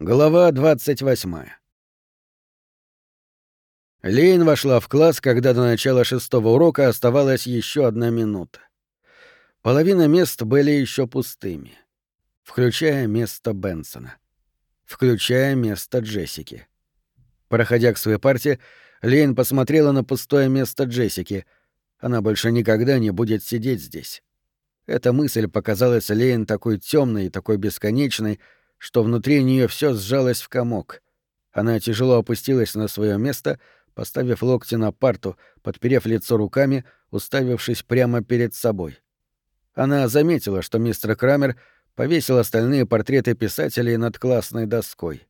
Глава 28. Лейн вошла в класс, когда до начала шестого урока оставалась еще одна минута. Половина мест были еще пустыми, включая место Бенсона, включая место Джессики. Проходя к своей парте, Лейн посмотрела на пустое место Джессики. Она больше никогда не будет сидеть здесь. Эта мысль показалась Лейн такой темной и такой бесконечной, что внутри нее все сжалось в комок. Она тяжело опустилась на свое место, поставив локти на парту, подперев лицо руками, уставившись прямо перед собой. Она заметила, что мистер Крамер повесил остальные портреты писателей над классной доской.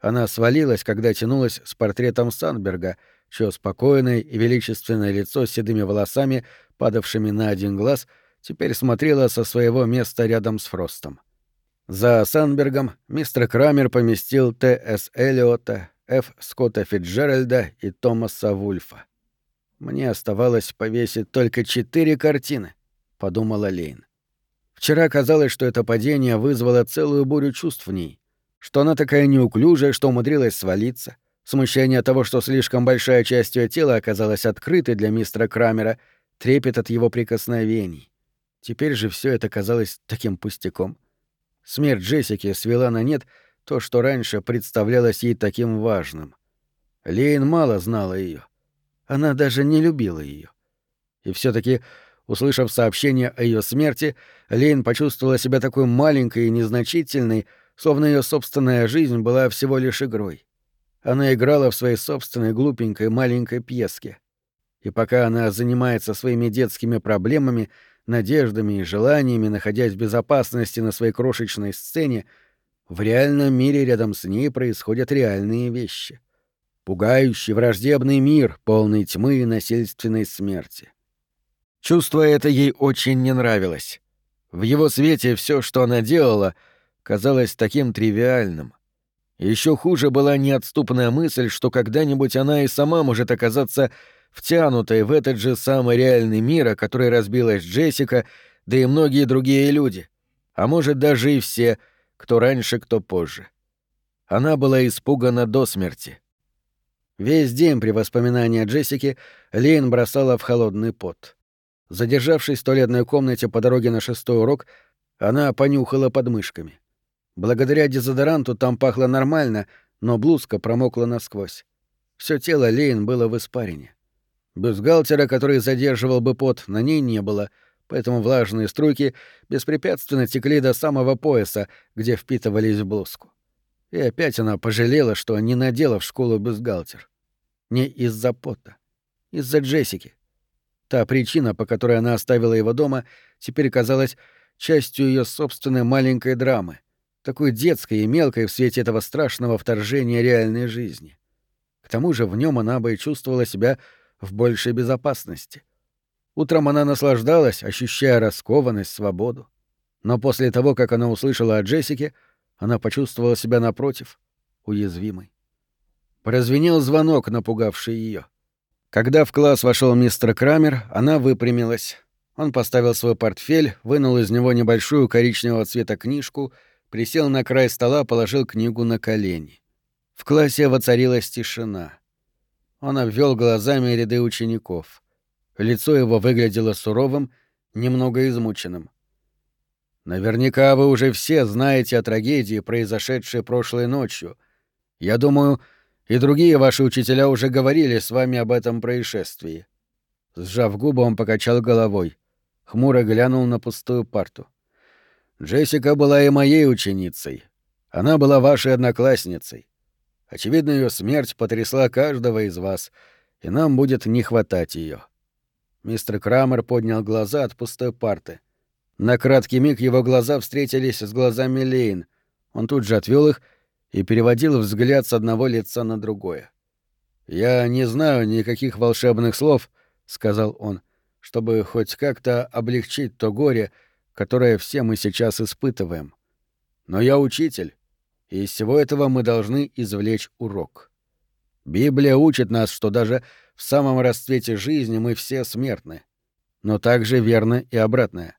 Она свалилась, когда тянулась с портретом Санберга, чье спокойное и величественное лицо с седыми волосами, падавшими на один глаз, теперь смотрело со своего места рядом с Фростом. — за Санбергом мистер Крамер поместил Т.С. Эллиота, Ф. Скотта Фитджеральда и Томаса Вульфа. «Мне оставалось повесить только четыре картины», — подумала Лейн. Вчера казалось, что это падение вызвало целую бурю чувств в ней, что она такая неуклюжая, что умудрилась свалиться, смущение того, что слишком большая часть ее тела оказалась открытой для мистера Крамера, трепет от его прикосновений. Теперь же все это казалось таким пустяком. Смерть Джессики свела на нет то, что раньше представлялось ей таким важным. Лейн мало знала ее. Она даже не любила ее. И все таки услышав сообщение о ее смерти, Лейн почувствовала себя такой маленькой и незначительной, словно ее собственная жизнь была всего лишь игрой. Она играла в своей собственной глупенькой маленькой пьеске. И пока она занимается своими детскими проблемами, надеждами и желаниями, находясь в безопасности на своей крошечной сцене, в реальном мире рядом с ней происходят реальные вещи. Пугающий враждебный мир, полный тьмы и насильственной смерти. Чувство это ей очень не нравилось. В его свете все, что она делала, казалось таким тривиальным. Еще хуже была неотступная мысль, что когда-нибудь она и сама может оказаться втянутой в этот же самый реальный мир, о который разбилась Джессика, да и многие другие люди. А может, даже и все, кто раньше, кто позже. Она была испугана до смерти. Весь день при воспоминании о Джессике Лейн бросала в холодный пот. Задержавшись в туалетной комнате по дороге на шестой урок, она понюхала подмышками. Благодаря дезодоранту там пахло нормально, но блузка промокла насквозь. Все тело Лейн было в испарине. Бюстгальтера, который задерживал бы пот, на ней не было, поэтому влажные струйки беспрепятственно текли до самого пояса, где впитывались в блузку. И опять она пожалела, что не надела в школу бюстгальтер. Не из-за пота. Из-за Джессики. Та причина, по которой она оставила его дома, теперь казалась частью ее собственной маленькой драмы, такой детской и мелкой в свете этого страшного вторжения реальной жизни. К тому же в нем она бы и чувствовала себя в большей безопасности. Утром она наслаждалась, ощущая раскованность, свободу. Но после того, как она услышала о Джессике, она почувствовала себя напротив, уязвимой. Прозвенел звонок, напугавший ее. Когда в класс вошел мистер Крамер, она выпрямилась. Он поставил свой портфель, вынул из него небольшую коричневого цвета книжку, присел на край стола, положил книгу на колени. В классе воцарилась тишина. Он обвел глазами ряды учеников. Лицо его выглядело суровым, немного измученным. Наверняка вы уже все знаете о трагедии, произошедшей прошлой ночью. Я думаю, и другие ваши учителя уже говорили с вами об этом происшествии. Сжав губы, он покачал головой. Хмуро глянул на пустую парту. Джессика была и моей ученицей. Она была вашей одноклассницей. Очевидно, ее смерть потрясла каждого из вас, и нам будет не хватать ее. Мистер Крамер поднял глаза от пустой парты. На краткий миг его глаза встретились с глазами Лейн. Он тут же отвел их и переводил взгляд с одного лица на другое. «Я не знаю никаких волшебных слов», — сказал он, — «чтобы хоть как-то облегчить то горе, которое все мы сейчас испытываем. Но я учитель, из всего этого мы должны извлечь урок. Библия учит нас, что даже в самом расцвете жизни мы все смертны. Но также верно и обратное.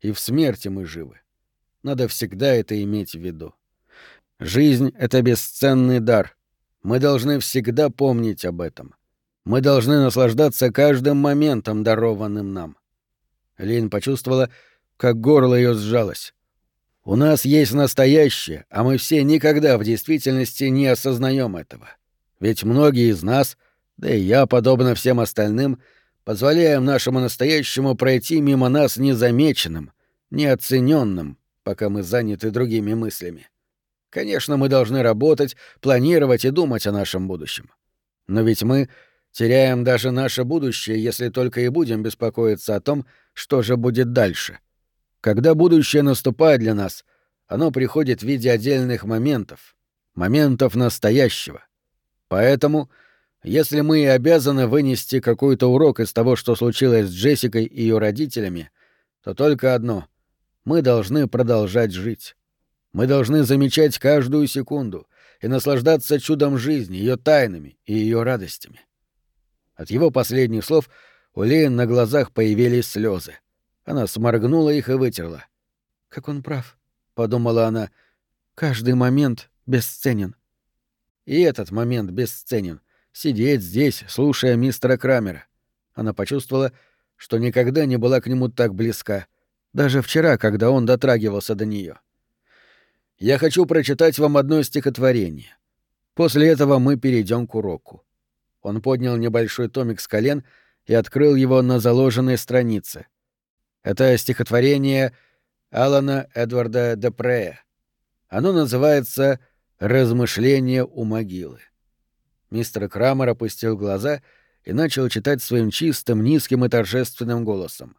И в смерти мы живы. Надо всегда это иметь в виду. Жизнь — это бесценный дар. Мы должны всегда помнить об этом. Мы должны наслаждаться каждым моментом, дарованным нам. Лин почувствовала, как горло ее сжалось. У нас есть настоящее, а мы все никогда в действительности не осознаем этого. Ведь многие из нас, да и я, подобно всем остальным, позволяем нашему настоящему пройти мимо нас незамеченным, неоцененным, пока мы заняты другими мыслями. Конечно, мы должны работать, планировать и думать о нашем будущем. Но ведь мы теряем даже наше будущее, если только и будем беспокоиться о том, что же будет дальше. Когда будущее наступает для нас, оно приходит в виде отдельных моментов, моментов настоящего. Поэтому, если мы и обязаны вынести какой-то урок из того, что случилось с Джессикой и ее родителями, то только одно — мы должны продолжать жить. Мы должны замечать каждую секунду и наслаждаться чудом жизни, ее тайнами и ее радостями. От его последних слов у Лейн на глазах появились слезы. Она сморгнула их и вытерла. «Как он прав», — подумала она, — «каждый момент бесценен». И этот момент бесценен. Сидеть здесь, слушая мистера Крамера. Она почувствовала, что никогда не была к нему так близка, даже вчера, когда он дотрагивался до нее я хочу прочитать вам одно стихотворение. После этого мы перейдем к уроку. Он поднял небольшой томик с колен и открыл его на заложенной странице. Это стихотворение Алана Эдварда Депрея. Оно называется «Размышления у могилы». Мистер Крамер опустил глаза и начал читать своим чистым, низким и торжественным голосом.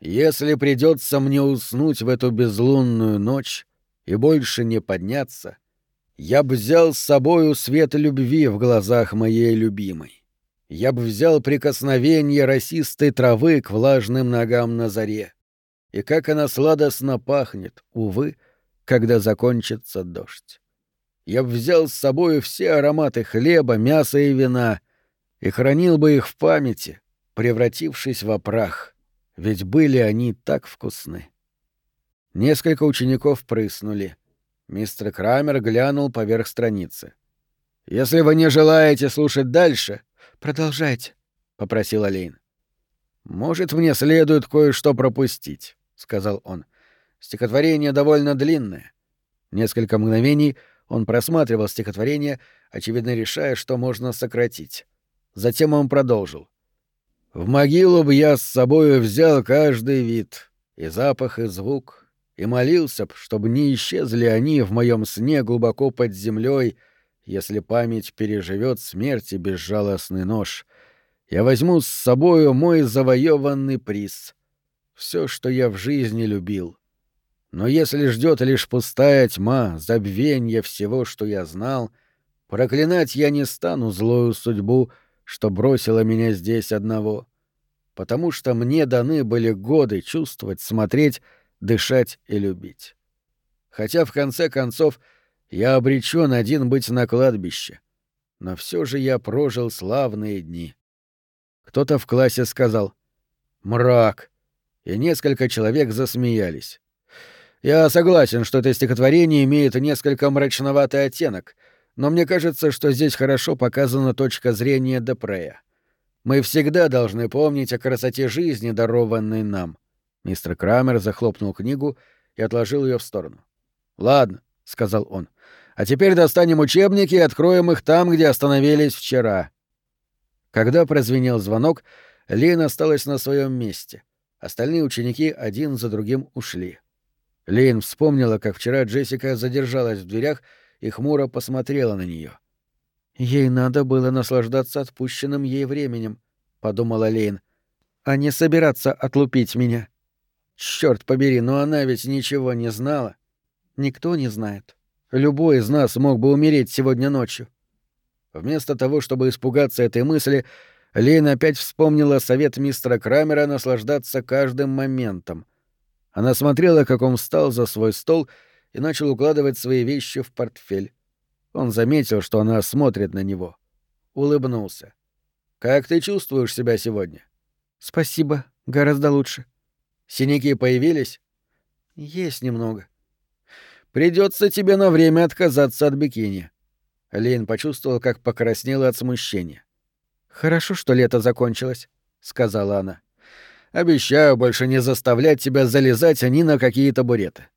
«Если придется мне уснуть в эту безлунную ночь, и больше не подняться, я б взял с собою свет любви в глазах моей любимой. Я б взял прикосновение росистой травы к влажным ногам на заре. И как она сладостно пахнет, увы, когда закончится дождь. Я б взял с собою все ароматы хлеба, мяса и вина и хранил бы их в памяти, превратившись в прах, ведь были они так вкусны. Несколько учеников прыснули. Мистер Крамер глянул поверх страницы. «Если вы не желаете слушать дальше, продолжайте», — попросил Лейн. «Может, мне следует кое-что пропустить», — сказал он. «Стихотворение довольно длинное». Несколько мгновений он просматривал стихотворение, очевидно решая, что можно сократить. Затем он продолжил. «В могилу бы я с собою взял каждый вид, и запах, и звук, и молился б, чтобы не исчезли они в моем сне глубоко под землей, если память переживет смерти безжалостный нож. Я возьму с собою мой завоеванный приз. Все, что я в жизни любил. Но если ждет лишь пустая тьма, забвенье всего, что я знал, проклинать я не стану злую судьбу, что бросила меня здесь одного. Потому что мне даны были годы чувствовать, смотреть, дышать и любить. Хотя в конце концов я обречен один быть на кладбище, но все же я прожил славные дни. Кто-то в классе сказал «Мрак», и несколько человек засмеялись. Я согласен, что это стихотворение имеет несколько мрачноватый оттенок, но мне кажется, что здесь хорошо показана точка зрения Депрея. Мы всегда должны помнить о красоте жизни, дарованной нам — Мистер Крамер захлопнул книгу и отложил ее в сторону. «Ладно», — сказал он. «А теперь достанем учебники и откроем их там, где остановились вчера». Когда прозвенел звонок, Лейн осталась на своем месте. Остальные ученики один за другим ушли. Лейн вспомнила, как вчера Джессика задержалась в дверях и хмуро посмотрела на нее. «Ей надо было наслаждаться отпущенным ей временем», — подумала Лейн, — «а не собираться отлупить меня». Черт побери, но она ведь ничего не знала. Никто не знает. Любой из нас мог бы умереть сегодня ночью. Вместо того, чтобы испугаться этой мысли, Лейна опять вспомнила совет мистера Крамера наслаждаться каждым моментом. Она смотрела, как он встал за свой стол и начал укладывать свои вещи в портфель. Он заметил, что она смотрит на него. Улыбнулся. «Как ты чувствуешь себя сегодня?» «Спасибо, гораздо лучше», Синяки появились? Есть немного. Придется тебе на время отказаться от бикини. Лейн почувствовал, как покраснела от смущения. Хорошо, что лето закончилось, сказала она. Обещаю больше не заставлять тебя залезать ни на какие табуреты.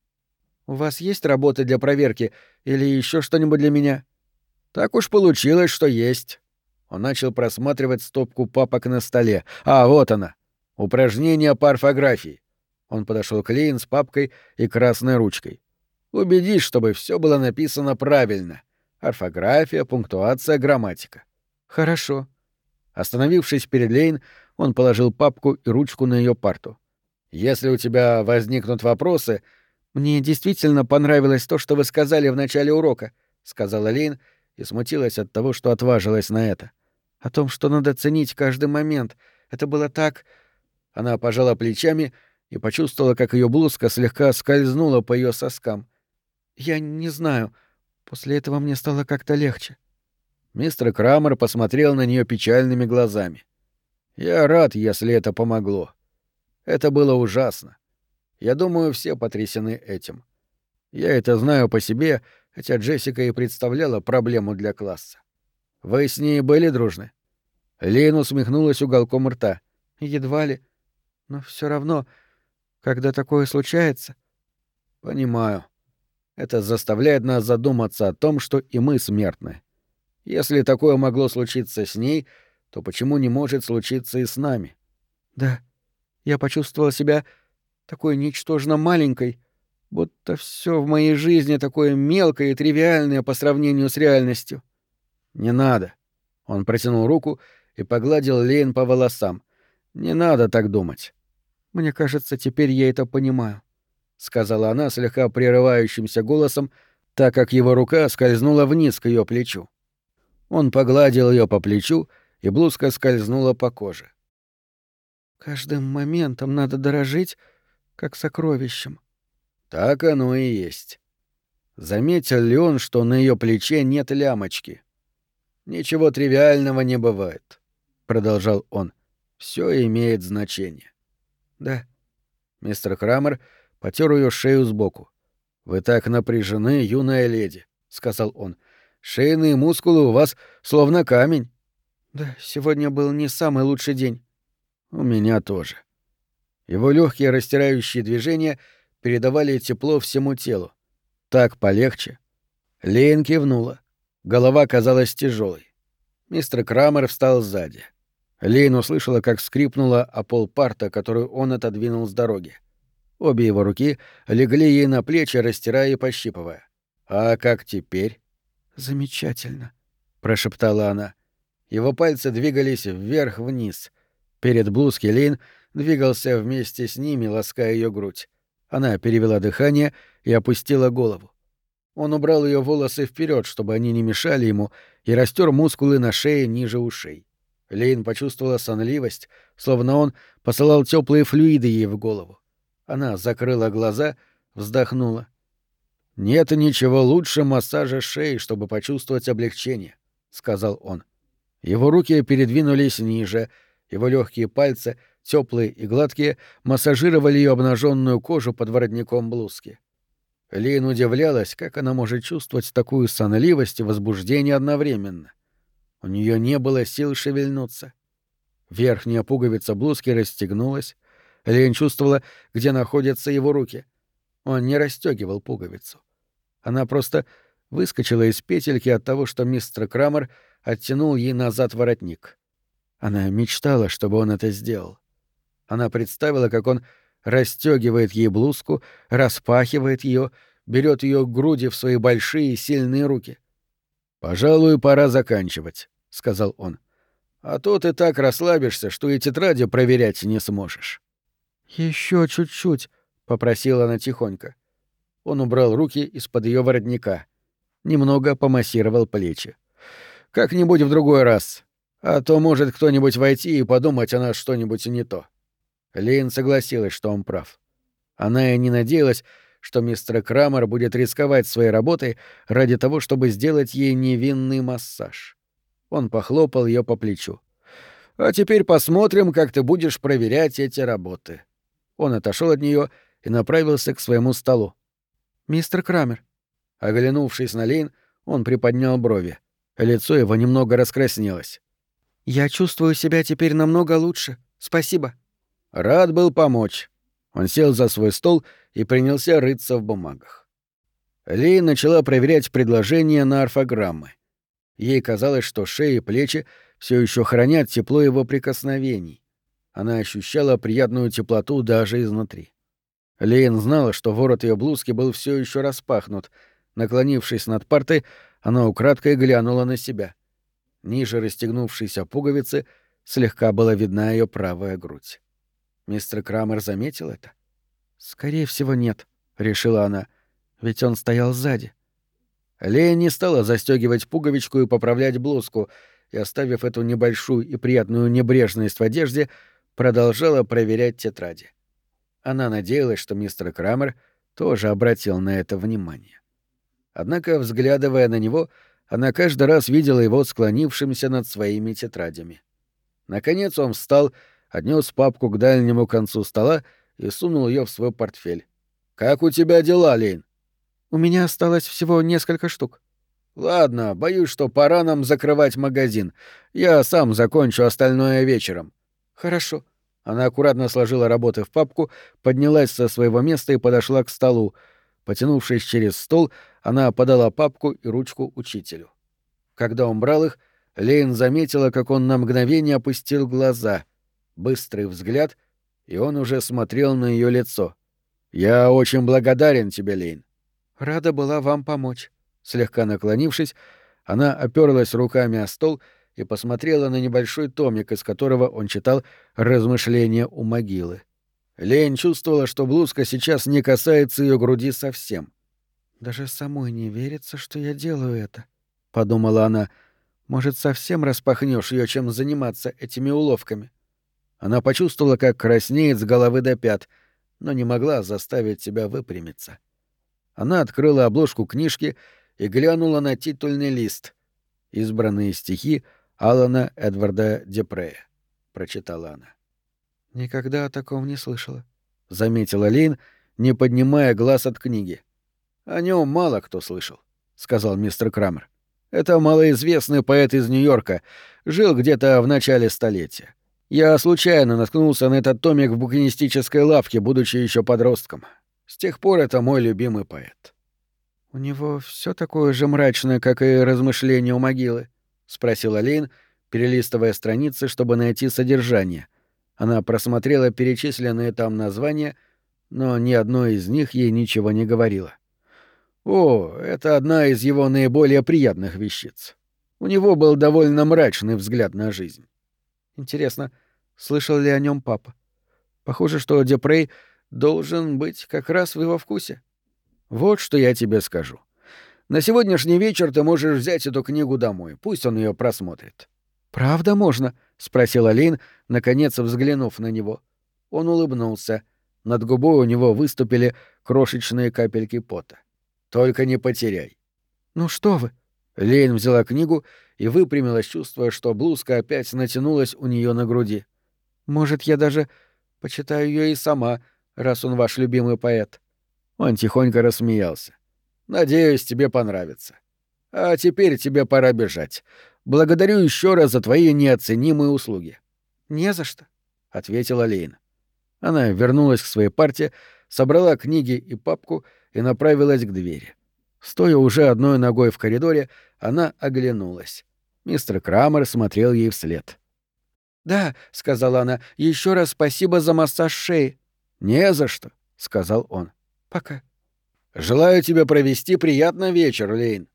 У вас есть работы для проверки или еще что-нибудь для меня? Так уж получилось, что есть. Он начал просматривать стопку папок на столе. А, вот она. Упражнение по орфографии. Он подошел к Лейн с папкой и красной ручкой. Убедись, чтобы все было написано правильно. Орфография, пунктуация, грамматика. Хорошо. Остановившись перед Лейн, он положил папку и ручку на ее парту. Если у тебя возникнут вопросы, мне действительно понравилось то, что вы сказали в начале урока, сказала Лейн и смутилась от того, что отважилась на это. О том, что надо ценить каждый момент. Это было так... Она пожала плечами и почувствовала, как ее блузка слегка скользнула по ее соскам. Я не знаю. После этого мне стало как-то легче. Мистер Крамер посмотрел на нее печальными глазами. Я рад, если это помогло. Это было ужасно. Я думаю, все потрясены этим. Я это знаю по себе, хотя Джессика и представляла проблему для класса. Вы с ней были дружны? Лейн усмехнулась уголком рта. Едва ли. Но все равно, когда такое случается... Понимаю. Это заставляет нас задуматься о том, что и мы смертны. Если такое могло случиться с ней, то почему не может случиться и с нами? Да, я почувствовала себя такой ничтожно маленькой, будто все в моей жизни такое мелкое и тривиальное по сравнению с реальностью. Не надо. Он протянул руку и погладил Лейн по волосам. Не надо так думать. Мне кажется, теперь я это понимаю, сказала она слегка прерывающимся голосом, так как его рука скользнула вниз к ее плечу. Он погладил ее по плечу, и блузка скользнула по коже. Каждым моментом надо дорожить, как сокровищем. Так оно и есть. Заметил ли он, что на ее плече нет лямочки? Ничего тривиального не бывает, продолжал он. Все имеет значение. Да. Мистер Крамер потер ее шею сбоку. Вы так напряжены, юная леди, сказал он. Шейные мускулы у вас словно камень. Да, сегодня был не самый лучший день. У меня тоже. Его легкие растирающие движения передавали тепло всему телу. Так полегче. Лейн кивнула. Голова казалась тяжелой. Мистер Крамер встал сзади. Лейн услышала, как скрипнула о пол парта, которую он отодвинул с дороги. Обе его руки легли ей на плечи, растирая и пощипывая. «А как теперь?» «Замечательно», — прошептала она. Его пальцы двигались вверх-вниз. Перед блузки Лейн двигался вместе с ними, лаская ее грудь. Она перевела дыхание и опустила голову. Он убрал ее волосы вперед, чтобы они не мешали ему, и растер мускулы на шее ниже ушей. Лейн почувствовала сонливость, словно он посылал теплые флюиды ей в голову. Она закрыла глаза, вздохнула. «Нет ничего лучше массажа шеи, чтобы почувствовать облегчение», — сказал он. Его руки передвинулись ниже, его легкие пальцы, теплые и гладкие, массажировали ее обнаженную кожу под воротником блузки. Лейн удивлялась, как она может чувствовать такую сонливость и возбуждение одновременно. У нее не было сил шевельнуться. Верхняя пуговица блузки расстегнулась. Лейн чувствовала, где находятся его руки. Он не расстегивал пуговицу. Она просто выскочила из петельки от того, что мистер Крамер оттянул ей назад воротник. Она мечтала, чтобы он это сделал. Она представила, как он расстегивает ей блузку, распахивает ее, берет ее груди в свои большие сильные руки. «Пожалуй, пора заканчивать», — сказал он. «А то ты так расслабишься, что и тетради проверять не сможешь». Еще чуть-чуть», попросила она тихонько. Он убрал руки из-под ее воротника, немного помассировал плечи. Как-нибудь в другой раз, а то может кто-нибудь войти и подумать о нас что-нибудь не то. Лейн согласилась, что он прав. Она и не надеялась, что мистер Крамер будет рисковать своей работой ради того, чтобы сделать ей невинный массаж. Он похлопал ее по плечу. «А теперь посмотрим, как ты будешь проверять эти работы». Он отошел от нее и направился к своему столу. «Мистер Крамер». Оглянувшись на Лейн, он приподнял брови. Лицо его немного раскраснелось. «Я чувствую себя теперь намного лучше. Спасибо». Рад был помочь. Он сел за свой стол и принялся рыться в бумагах. Лейн начала проверять предложения на орфограммы. Ей казалось, что шея и плечи все еще хранят тепло его прикосновений. Она ощущала приятную теплоту даже изнутри. Лейн знала, что ворот ее блузки был все еще распахнут. Наклонившись над партой, она украдкой глянула на себя. Ниже расстегнувшейся пуговицы слегка была видна ее правая грудь. Мистер Крамер заметил это? «Скорее всего, нет», — решила она, — «ведь он стоял сзади». Лея не стала застегивать пуговичку и поправлять блузку, и, оставив эту небольшую и приятную небрежность в одежде, продолжала проверять тетради. Она надеялась, что мистер Крамер тоже обратил на это внимание. Однако, взглядывая на него, она каждый раз видела его склонившимся над своими тетрадями. Наконец он встал, отнес папку к дальнему концу стола и сунул ее в свой портфель. «Как у тебя дела, Лейн?» «У меня осталось всего несколько штук». «Ладно, боюсь, что пора нам закрывать магазин. Я сам закончу остальное вечером». «Хорошо». Она аккуратно сложила работы в папку, поднялась со своего места и подошла к столу. Потянувшись через стол, она подала папку и ручку учителю. Когда он брал их, Лейн заметила, как он на мгновение опустил глаза. Быстрый взгляд, и он уже смотрел на ее лицо. «Я очень благодарен тебе, Лейн». «Рада была вам помочь». Слегка наклонившись, она оперлась руками о стол и посмотрела на небольшой томик, из которого он читал «Размышления у могилы». Лень чувствовала, что блузка сейчас не касается ее груди совсем. «Даже самой не верится, что я делаю это», — подумала она. «Может, совсем распахнешь ее, чем заниматься этими уловками?» Она почувствовала, как краснеет с головы до пят, но не могла заставить себя выпрямиться. Она открыла обложку книжки и глянула на титульный лист. «Избранные стихи Алана Эдварда Депрея», — прочитала она. «Никогда о таком не слышала», — заметила Лейн, не поднимая глаз от книги. «О нем мало кто слышал», — сказал мистер Крамер. «Это малоизвестный поэт из Нью-Йорка, жил где-то в начале столетия. Я случайно наткнулся на этот томик в букинистической лавке, будучи еще подростком. С тех пор это мой любимый поэт. «У него все такое же мрачное, как и размышления у могилы?» — спросила Лейн, перелистывая страницы, чтобы найти содержание. Она просмотрела перечисленные там названия, но ни одно из них ей ничего не говорило. «О, это одна из его наиболее приятных вещиц. У него был довольно мрачный взгляд на жизнь. Интересно, слышал ли о нем папа? Похоже, что Депрей должен быть как раз в его вкусе». Вот что я тебе скажу. На сегодняшний вечер ты можешь взять эту книгу домой. Пусть он ее просмотрит. Правда можно? спросила Лин, наконец взглянув на него. Он улыбнулся. Над губой у него выступили крошечные капельки пота. Только не потеряй. Ну что вы? Лейн взяла книгу и выпрямилась, чувствуя, что блузка опять натянулась у нее на груди. Может, я даже почитаю ее и сама, раз он ваш любимый поэт. Он тихонько рассмеялся. «Надеюсь, тебе понравится. А теперь тебе пора бежать. Благодарю еще раз за твои неоценимые услуги». «Не за что», — ответила Лейна. Она вернулась к своей парте, собрала книги и папку и направилась к двери. Стоя уже одной ногой в коридоре, она оглянулась. Мистер Крамер смотрел ей вслед. «Да», — сказала она, — еще раз спасибо за массаж шеи». «Не за что», — сказал он. Пока. Желаю тебе провести приятный вечер, Лейн.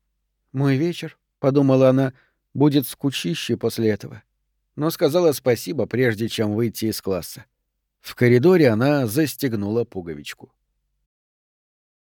Мой вечер, подумала она, будет скучище после этого. Но сказала спасибо, прежде чем выйти из класса. В коридоре она застегнула пуговичку.